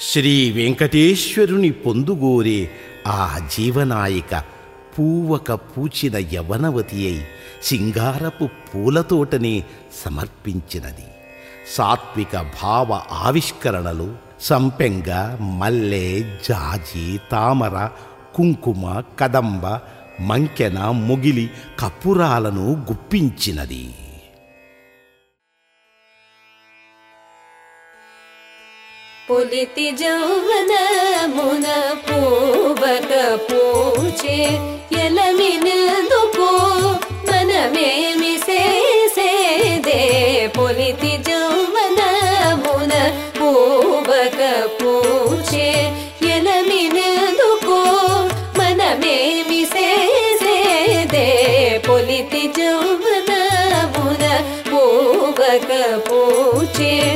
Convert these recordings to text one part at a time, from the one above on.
శ్రీ వెంకటేశ్వరుని పొందుగోరే ఆ జీవనాయిక పూవక పూచిన యవనవతి అయి సింగారపు పూలతోటనే సమర్పించినది. సాత్విక భావ ఆవిష్కరణలు సంపెంగ మల్లె జాజి తామర కుంకుమ కదంబ మంకెన ముగిలి కపురాలను గుప్పించినది. पुलिति पोलिज वोबक पञ्चे यल मीन मिसे से दे। पुलिति पोलिति जनमुक पचे यल मीन मिसे से दे। पुलिति पोलिज पूवक पूचे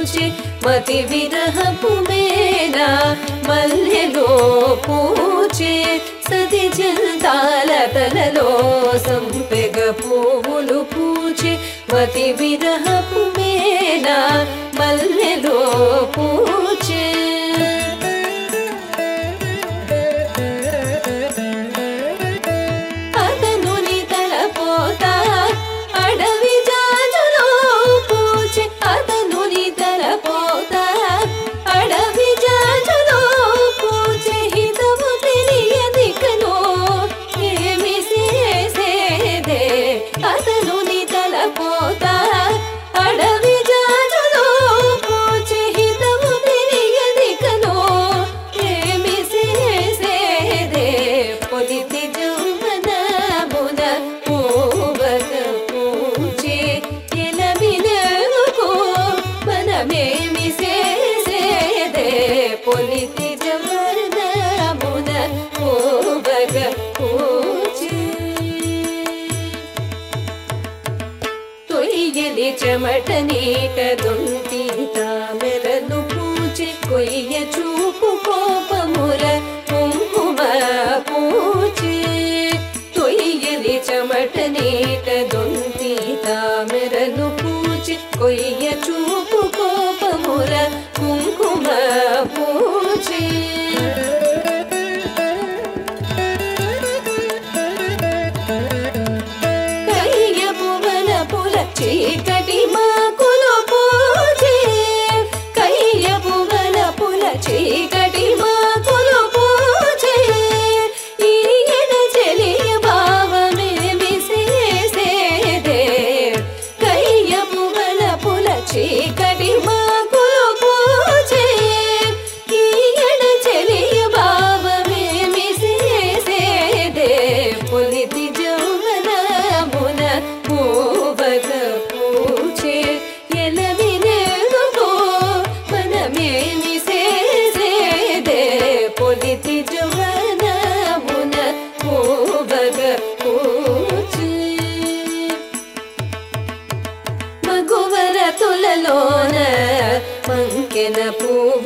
పూచి మతి విరహపు మేనా మల్లెలో పూచే సతి చింతాల తలలో సంపెగ పువ్వులు పూచి మతి విరహపు మేనా మల్లెలో చెమట నీట దొంతి తామెరలు పూచి కొయ్య చూపు కోపముల కుంకుమ పూచి. తొయ్యని చెమట నీట దొంతి తామెరలు పూచి కొయ్య చూపు కోపముల